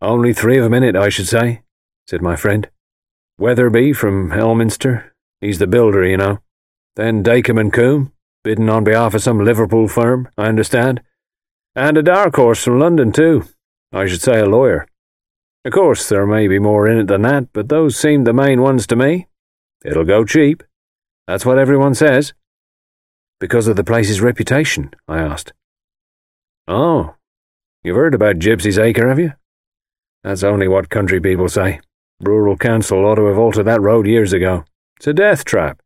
Only three of 'em in it, I should say, said my friend. Weatherby from Elminster, he's the builder, you know. Then Dacomb and Coombe, bidding on behalf of some Liverpool firm, I understand. And a dark horse from London, too. I should say a lawyer. Of course, there may be more in it than that, but those seem the main ones to me. It'll go cheap. That's what everyone says. Because of the place's reputation, I asked. Oh, you've heard about Gypsy's Acre, have you? That's only what country people say. Rural Council ought to have altered that road years ago. It's a death trap.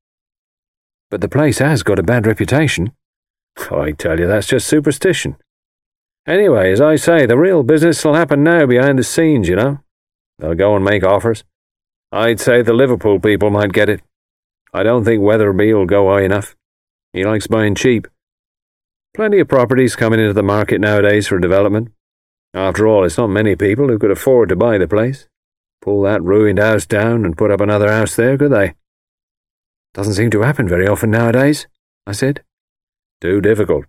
But the place has got a bad reputation. I tell you, that's just superstition. Anyway, as I say, the real business will happen now behind the scenes, you know. They'll go and make offers. I'd say the Liverpool people might get it. I don't think Weatherby will go high enough. He likes buying cheap. Plenty of properties coming into the market nowadays for development. After all, it's not many people who could afford to buy the place. Pull that ruined house down and put up another house there, could they? Doesn't seem to happen very often nowadays, I said. Too difficult.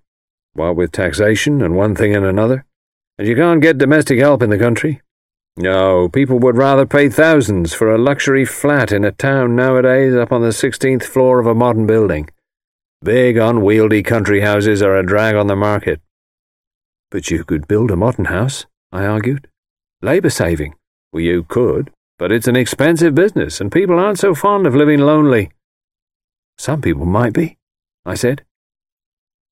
What with taxation and one thing and another. And you can't get domestic help in the country. No, people would rather pay thousands for a luxury flat in a town nowadays up on the 16th floor of a modern building. Big, unwieldy country houses are a drag on the market. But you could build a modern house, I argued. Labour saving. Well, you could, but it's an expensive business, and people aren't so fond of living lonely. Some people might be, I said.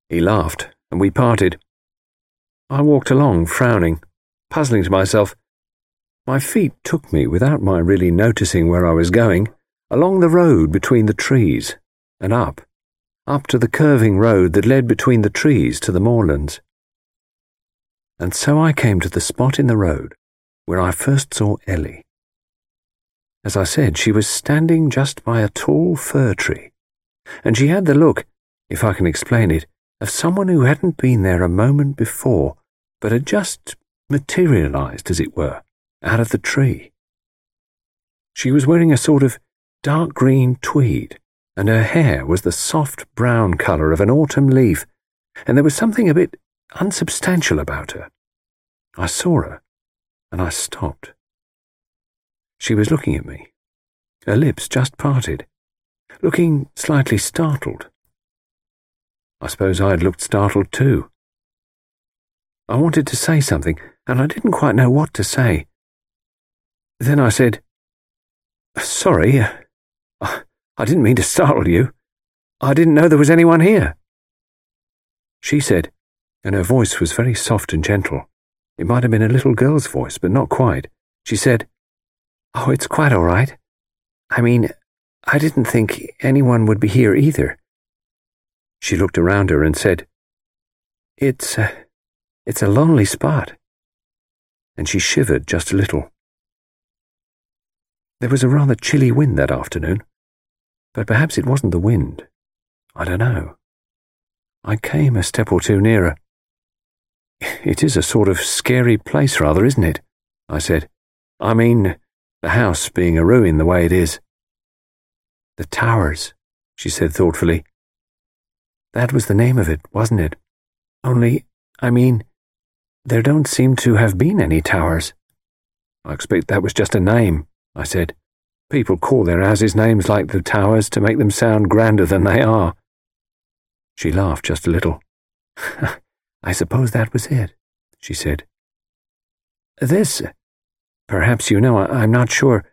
He laughed, and we parted. I walked along, frowning, puzzling to myself. My feet took me, without my really noticing where I was going, along the road between the trees, and up, up to the curving road that led between the trees to the moorlands. And so I came to the spot in the road where I first saw Ellie. As I said, she was standing just by a tall fir tree, and she had the look, if I can explain it, of someone who hadn't been there a moment before, but had just materialized, as it were, out of the tree. She was wearing a sort of dark green tweed, and her hair was the soft brown colour of an autumn leaf, and there was something a bit unsubstantial about her. I saw her, and I stopped. She was looking at me, her lips just parted, looking slightly startled. I suppose I had looked startled too. I wanted to say something, and I didn't quite know what to say. Then I said, Sorry, uh, I didn't mean to startle you. I didn't know there was anyone here. She said, and her voice was very soft and gentle. It might have been a little girl's voice, but not quite. She said, Oh, it's quite all right. I mean, I didn't think anyone would be here either. She looked around her and said, It's a, it's a lonely spot. And she shivered just a little. There was a rather chilly wind that afternoon, but perhaps it wasn't the wind. I don't know. I came a step or two nearer. It is a sort of scary place, rather, isn't it? I said. I mean, the house being a ruin the way it is. The Towers, she said thoughtfully. That was the name of it, wasn't it? Only, I mean, there don't seem to have been any towers. I expect that was just a name, I said. People call their houses names like the towers to make them sound grander than they are. She laughed just a little. I suppose that was it, she said. This, perhaps you know, I, am not sure.